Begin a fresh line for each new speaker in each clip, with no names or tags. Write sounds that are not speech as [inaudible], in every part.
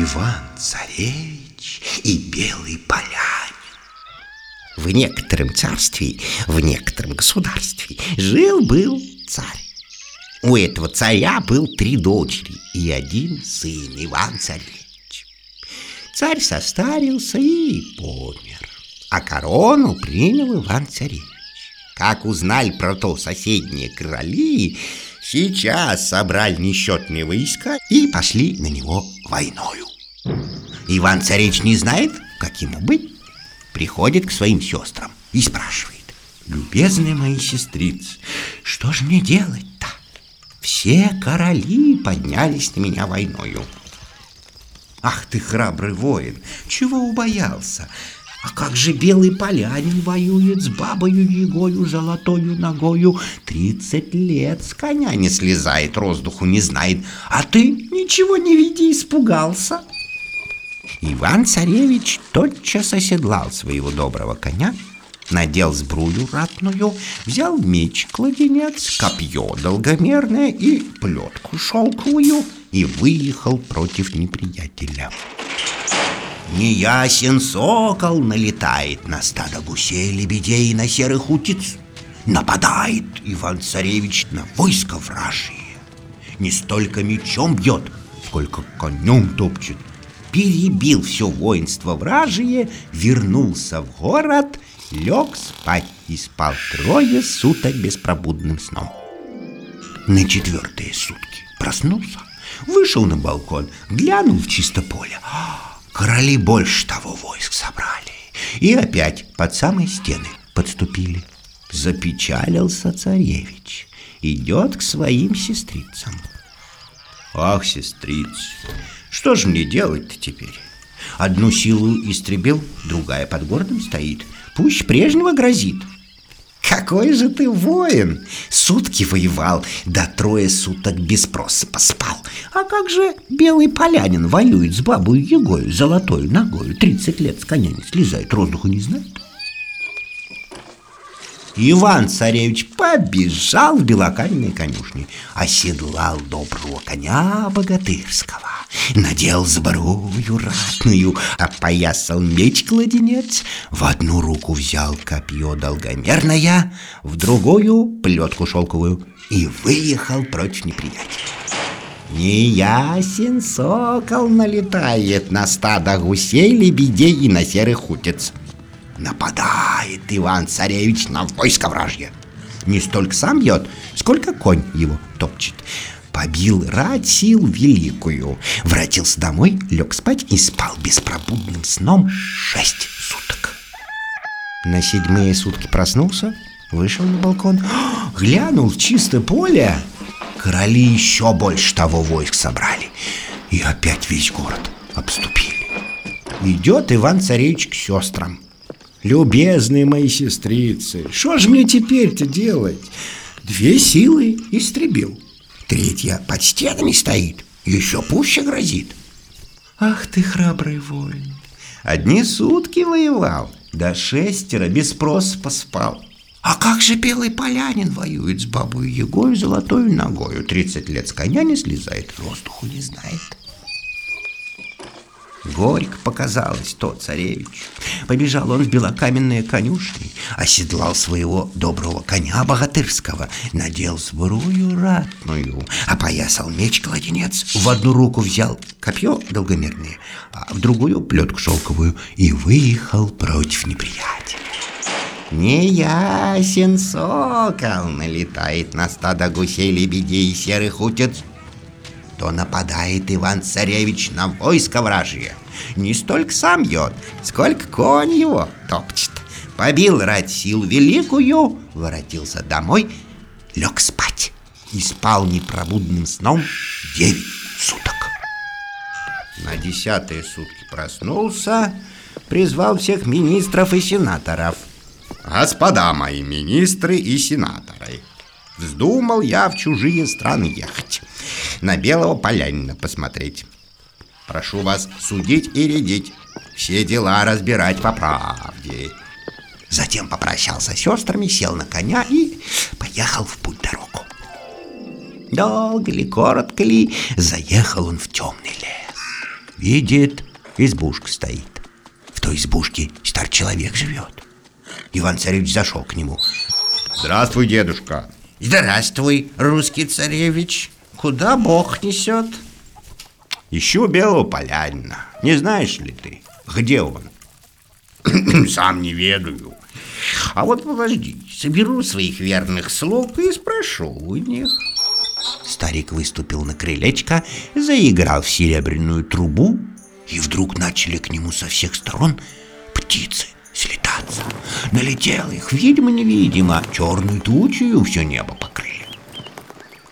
Иван-царевич и белый полянин. В некотором царстве, в некотором государстве жил-был царь. У этого царя был три дочери и один сын, Иван-царевич. Царь состарился и помер, а корону принял Иван-царевич. Как узнали про то соседние короли, сейчас собрали несчетные войска и пошли на него войною. Иван-царевич не знает, как ему быть, приходит к своим сестрам и спрашивает. «Любезные мои сестрицы, что же мне делать-то? Все короли поднялись на меня войною». «Ах ты, храбрый воин, чего убоялся? А как же белый полянин воюет с бабою егою золотою ногою? Тридцать лет с коня не слезает, воздуху не знает, а ты ничего не види, испугался». Иван-царевич тотчас оседлал своего доброго коня, надел сбрую ратную, взял меч-кладенец, копье долгомерное и плетку шелковую и выехал против неприятеля. Неясен сокол налетает на стадо гусей, лебедей и на серых утиц. Нападает Иван-царевич на войско вражье. Не столько мечом бьет, сколько конем топчет перебил все воинство вражие, вернулся в город, лег спать и спал трое суток беспробудным сном. На четвертые сутки проснулся, вышел на балкон, глянул в чисто поле. Короли больше того войск собрали и опять под самые стены подступили. Запечалился царевич, идет к своим сестрицам. Ах, сестрицы, что же мне делать-то теперь? Одну силу истребил, другая под городом стоит. Пусть прежнего грозит. Какой же ты воин! Сутки воевал, да трое суток без спроса поспал. А как же белый полянин воюет с бабой Егой, золотой ногой, тридцать лет с коня не слезает, воздуха не знает? Иван-царевич побежал в белокаменной конюшни, оседлал доброго коня богатырского, надел сбрую ратную, опоясал меч-кладенец, в одну руку взял копье долгомерное, в другую — плетку шелковую, и выехал против неприятеля. Неясен сокол налетает на стадо гусей, лебедей и на серых утец. Нападает Иван-царевич на войско вражье. Не столько сам бьет, сколько конь его топчет. Побил рать сил великую, вратился домой, лег спать и спал беспробудным сном шесть суток. На седьмые сутки проснулся, вышел на балкон, [gasps] глянул в чистое поле. Короли еще больше того войск собрали и опять весь город обступили. Идет Иван-царевич к сестрам – Любезные мои сестрицы, что же мне теперь-то делать? Две силы истребил, третья под стенами стоит, еще пуще грозит. Ах ты, храбрый воин, одни сутки воевал, да шестеро без спроса поспал. А как же белый полянин воюет с бабой Егой золотой ногою? Тридцать лет с коня не слезает, воздуху не знает. Горько показалось то царевич. Побежал он в белокаменные конюшни, оседлал своего доброго коня богатырского, надел сбрую ратную, опоясал меч-кладенец, в одну руку взял копье долгомерное, а в другую плетку шелковую и выехал против неприятеля. Не ясен сокол налетает на стадо гусей, лебедей и серых утец, то нападает Иван-царевич на войско вражье. Не столько сам бьет, сколько конь его топчет. Побил рать сил великую, воротился домой, лег спать и спал непробудным сном девять суток. На десятые сутки проснулся, призвал всех министров и сенаторов. Господа мои министры и сенаторы, вздумал я в чужие страны ехать на белого полянина посмотреть. Прошу вас судить и рядить, все дела разбирать по правде. Затем попрощался с сестрами, сел на коня и поехал в путь дорогу. Долго ли, коротко ли, заехал он в темный лес. Видит, избушка стоит. В той избушке стар человек живет. Иван-царевич зашел к нему.
Здравствуй, дедушка.
Здравствуй, русский царевич. Куда Бог несет?
Ищу белого полянина. Не знаешь ли ты, где он? [clears throat]
Сам не ведаю. А вот подожди, соберу своих верных слуг и спрошу у них. Старик выступил на крылечко, заиграл в серебряную трубу, и вдруг начали к нему со всех сторон птицы слетаться. Налетел их, видимо-невидимо, черной тучью все небо покрыли.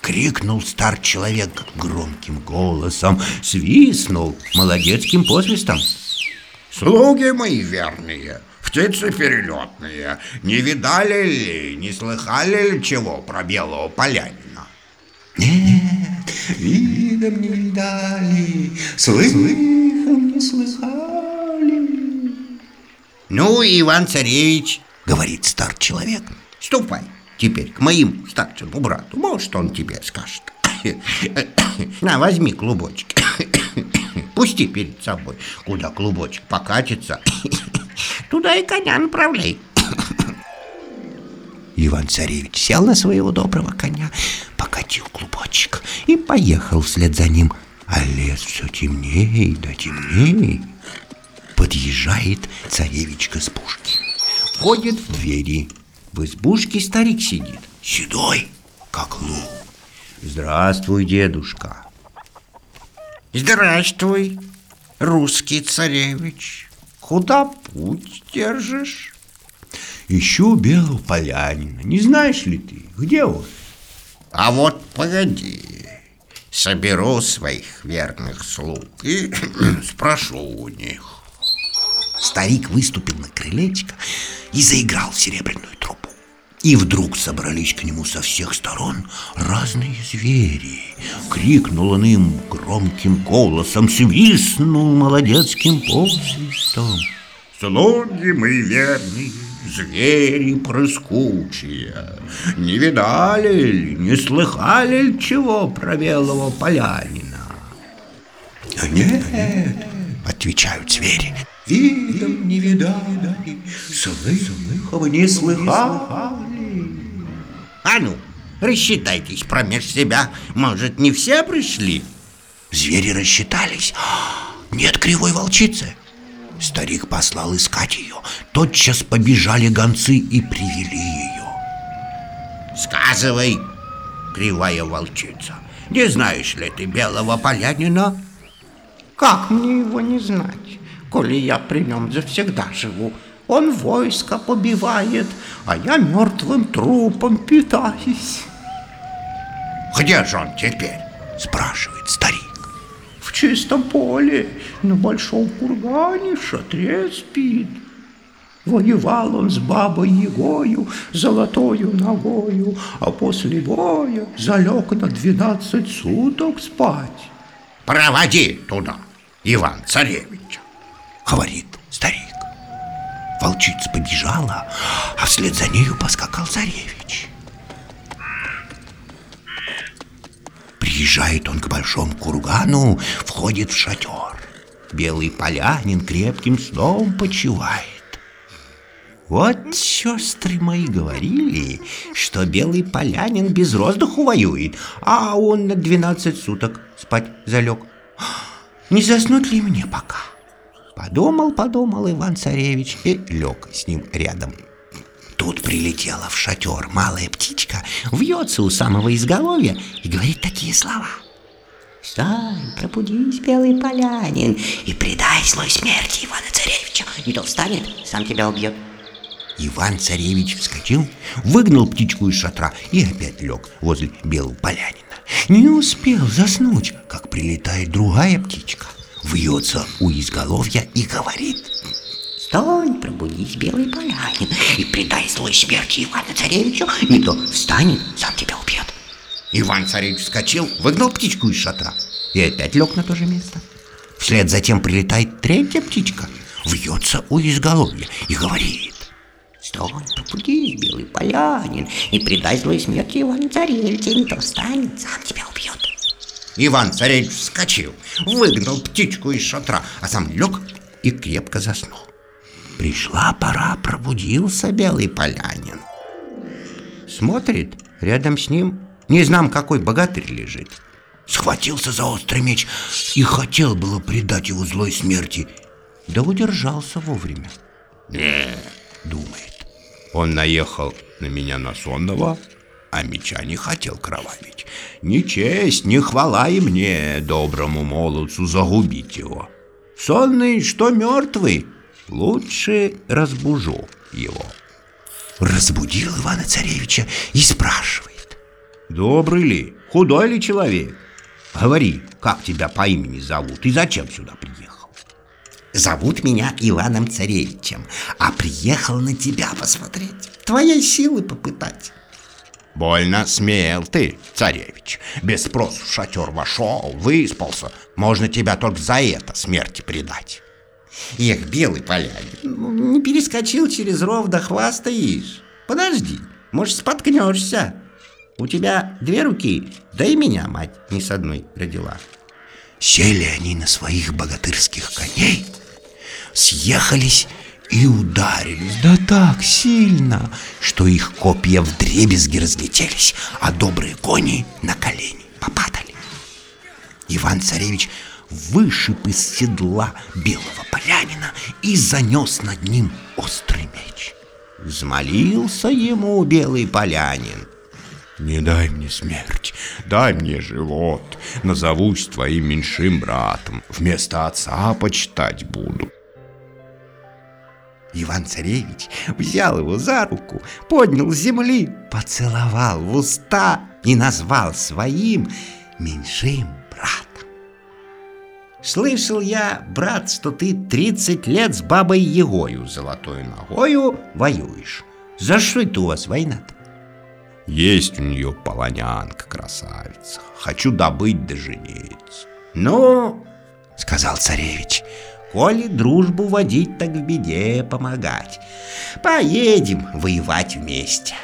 Крикнул стар человек громким голосом, свистнул молодецким посвистом.
Слуги мои верные, птицы перелетные, не видали ли, не слыхали ли чего про белого полянина?
Нет, видом не видали, слыхом не слыхали. Ну, Иван-царевич, говорит стар человек, ступай теперь к моему старшему брату, может, он тебе скажет. [coughs] На, возьми клубочек. [coughs] Пусти перед собой, куда клубочек покатится. [coughs] Туда и коня направляй. Иван-царевич сел на своего доброго коня, покатил клубочек и поехал вслед за ним. А лес все темнее да темнее. Подъезжает царевич к избушке. Входит в двери. В избушке старик сидит, седой, как лук. Здравствуй, дедушка.
Здравствуй, русский царевич. Куда путь держишь?
Ищу белого полянина. Не знаешь ли ты, где он?
А вот погоди, соберу своих верных слуг и [clears throat] спрошу у них.
Старик выступил на крылечко и заиграл серебряную трубу. И вдруг собрались к нему со всех сторон разные звери. Крикнул он им громким голосом, свистнул молодецким посвистом.
Слуги мои верные, звери прыскучие, Не видали ли, не слыхали ли чего про белого полянина?
Нет, отвечают звери, видом не видали, слыхом не слыхали.
А ну, рассчитайтесь промеж себя, может, не все пришли?
Звери рассчитались. Нет кривой волчицы. Старик послал искать ее. Тотчас побежали гонцы и привели ее.
Сказывай, кривая волчица, не знаешь ли ты белого полянина?
Как мне его не знать, коли я при нем завсегда живу? Он войско побивает, а я мертвым трупом питаюсь.
Где же он теперь?
Спрашивает старик.
В чистом поле, на большом кургане в шатре спит. Воевал он с бабой Егою, золотою ногою, а после боя залег на двенадцать суток спать.
Проводи туда, Иван Царевич,
говорит старик. Волчица побежала, а вслед за нею поскакал царевич. Приезжает он к большому кургану, входит в шатер. Белый полянин крепким сном почивает. Вот сестры мои говорили, что белый полянин без воздуху воюет, а он на двенадцать суток спать залег. Не заснуть ли мне пока? Подумал, подумал Иван-царевич и лег с ним рядом. Тут прилетела в шатер малая птичка, вьется у самого изголовья и говорит такие слова. «Встань, пробудись, белый полянин, и предай злой смерти Ивана-царевича, не то встанет, сам тебя убьет». Иван-царевич вскочил, выгнал птичку из шатра и опять лег возле белого полянина. Не успел заснуть, как прилетает другая птичка вьется у изголовья и говорит Стань, пробудись, белый полянин, и предай злой смерти Ивана-царевичу, не то встанет, сам тебя убьет. Иван-царевич вскочил, выгнал птичку из шатра и опять лег на то же место. Вслед за тем прилетает третья птичка, вьется у изголовья и говорит Стань, пробудись, белый полянин, и предай злой смерти Ивана-царевича, не то встанет, сам тебя убьет.
Иван Царевич вскочил, выгнал птичку из шатра, а сам лег и крепко заснул. Пришла пора, пробудился белый полянин. Смотрит, рядом с ним не знам какой богатырь лежит. Схватился за острый меч и хотел было предать его злой смерти, да удержался вовремя.
Не,
Думает,
он наехал на меня на сонного, а меча не хотел кровавить. Ни честь, ни хвала и мне, доброму молодцу, загубить его. Сонный, что мертвый, лучше разбужу его.
разбудил Ивана Царевича и спрашивает.
Добрый ли, худой ли человек? Говори, как тебя по имени зовут и зачем сюда приехал?
Зовут меня Иваном Царевичем, а приехал на тебя посмотреть, твоей силы попытать.
Больно смел ты, царевич. Без спросу в шатер вошел, выспался. Можно тебя только за это смерти предать.
Эх, белый полянин, не перескочил через ров да хвастаешь. Подожди, может, споткнешься. У тебя две руки, да и меня мать не с одной родила. Сели они на своих богатырских коней, съехались и ударились, да так сильно, что их копья вдребезги разлетелись, а добрые кони на колени попадали. Иван-царевич вышиб из седла белого полянина и занес над ним острый меч. Взмолился ему белый полянин.
Не дай мне смерть, дай мне живот. Назовусь твоим меньшим братом. Вместо отца почитать буду.
Иван-царевич взял его за руку, поднял с земли, поцеловал в уста и назвал своим меньшим братом. Слышал я, брат, что ты 30 лет с бабой Егою золотой ногою воюешь. За что это у вас война-то?
Есть у нее полонянка красавица. Хочу добыть да жениться.
Ну, сказал царевич, коли дружбу водить, так в беде помогать. Поедем воевать вместе.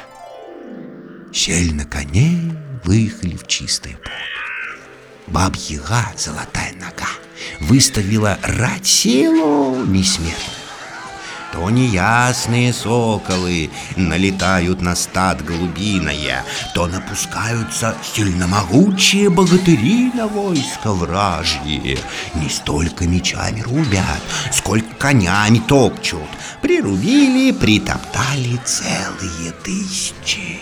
Сели на коней, выехали в чистое поле. Баб-яга, золотая нога, выставила рать силу несметную. То неясные соколы налетают на стад голубиное, То напускаются сильномогучие богатыри на войско вражье. Не столько мечами рубят, сколько конями топчут. Прирубили, притоптали целые тысячи.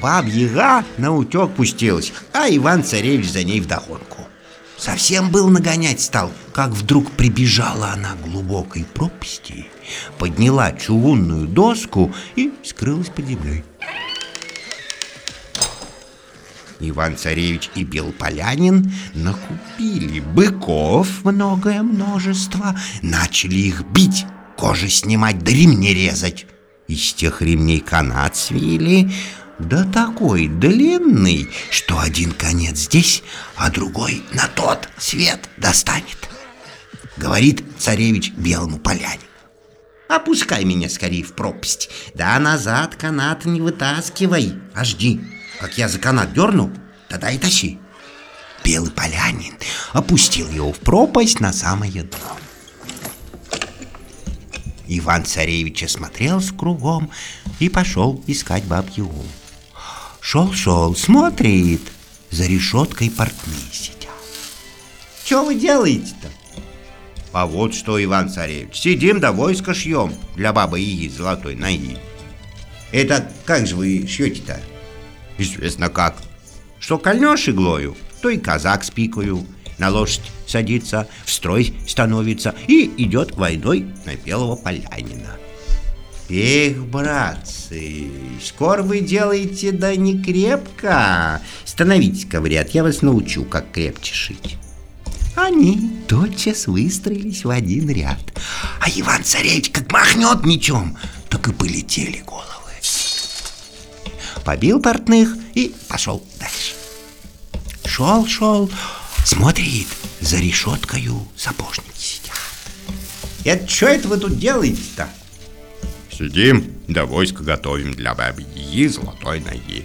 Баб-яга на утек пустилась, а Иван-царевич за ней вдогонку. Совсем был нагонять стал, как вдруг прибежала она к глубокой пропасти, подняла чугунную доску и скрылась под землей. Иван-царевич и Белполянин накупили быков многое множество, начали их бить, кожи снимать да ремни резать. Из тех ремней канат свили, да такой длинный, что один конец здесь, а другой на тот свет достанет. Говорит царевич белому полянину. Опускай меня скорее в пропасть, да назад канат не вытаскивай, а жди, как я за канат дерну, тогда и тащи. Белый полянин опустил его в пропасть на самое дно. Иван-царевич осмотрелся кругом и пошел искать баб-ягу. Шел-шел, смотрит, за решеткой портные сидят. Что вы делаете-то? А вот что, Иван-царевич, сидим да войско шьем для бабы Яги золотой ноги. Это как же вы шьете-то? Известно как. Что кольнешь иглою, то и казак с пикою, на лошадь садится, в строй становится и идет войной на белого полянина. Эх, братцы, скоро вы делаете, да не крепко. Становитесь, говорят, я вас научу, как крепче шить. Они тотчас выстроились в один ряд. А Иван-царевич как махнет мечом, так и полетели головы. Побил портных и пошел дальше. Шел, шел, смотрит, за решеткою сапожники сидят. Это что это вы тут делаете-то?
Сидим, да войско готовим для бабы Яги золотой ноги.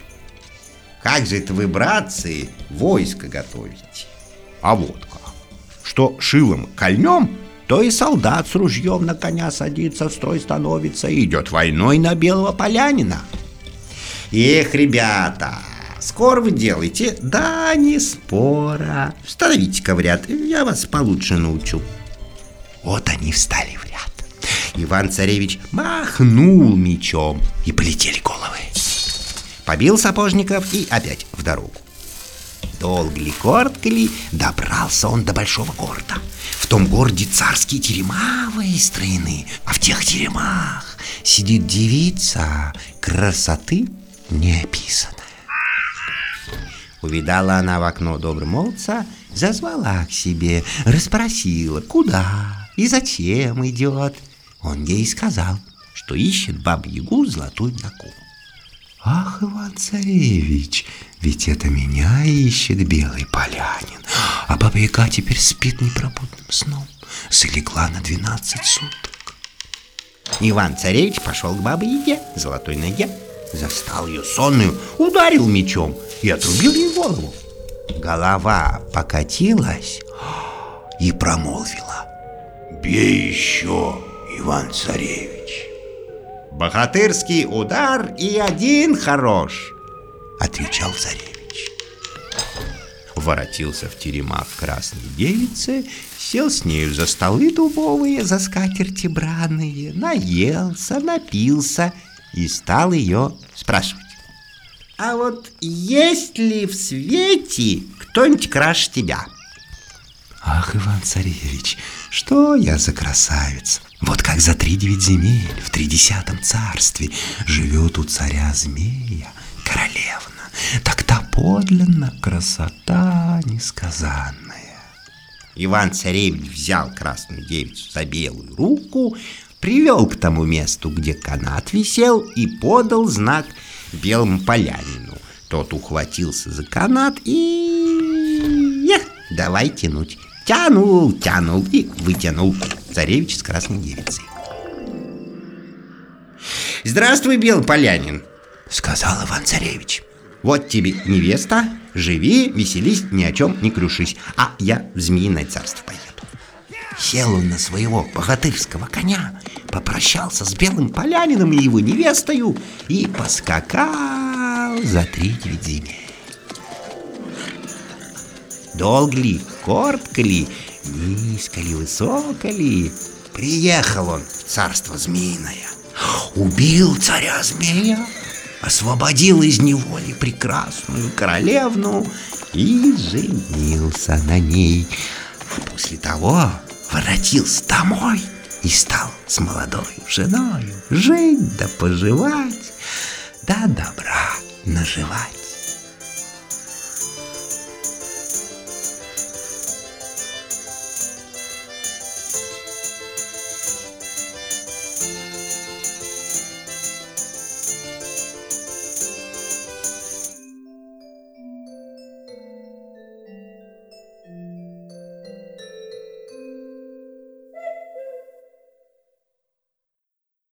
как же это вы, братцы, войско готовите?
А вот как. Что шилом кольнем, то и солдат с ружьем на коня садится, в строй становится и идет войной на белого полянина.
Эх, ребята, скоро вы делаете? Да, не спора. Становите-ка в ряд, я вас получше научу. Вот они встали в. Иван-царевич махнул мечом, и полетели головы. Побил сапожников и опять в дорогу. Долго ли, коротко ли, добрался он до большого города. В том городе царские терема выстроены, а в тех теремах сидит девица красоты неописанная. Увидала она в окно добромолца, зазвала к себе, расспросила, куда и зачем идет. Он ей сказал, что ищет бабу-ягу золотую наку. Ах, Иван-царевич, ведь это меня ищет белый полянин, а баба-яга теперь спит непробудным сном, залегла на двенадцать суток. Иван-царевич пошел к бабе-яге, золотой ноге, застал ее сонную, ударил мечом и отрубил ей голову. Голова покатилась и промолвила. «Бей еще, Иван-царевич!» «Богатырский удар и один хорош!» Отвечал царевич. Воротился в теремах красной девицы, сел с нею за столы дубовые, за скатерти браные, наелся, напился и стал ее спрашивать. «А вот есть ли в свете кто-нибудь краше тебя?» Ах, Иван-царевич, что я за красавица! Вот как за три девять земель в тридесятом царстве живет у царя змея королевна, так-то подлинно красота несказанная. Иван-царевич взял красную девицу за белую руку, привел к тому месту, где канат висел, и подал знак белому полянину. Тот ухватился за канат и... Эх, давай тянуть. Тянул, тянул и вытянул царевич с красной девицей. «Здравствуй, Белый Полянин!» — сказал Иван-царевич. «Вот тебе невеста, живи, веселись, ни о чем не крушись, а я в Змеиное царство поеду». Сел он на своего богатырского коня, попрощался с Белым Полянином и его невестою и поскакал за три девять земель. Долго ли, коротко ли, низко ли, высоко ли, приехал он в царство змеиное. Убил царя змея, освободил из неволи прекрасную королевну и женился на ней. А после того воротился домой и стал с молодой женой жить да поживать, да добра наживать.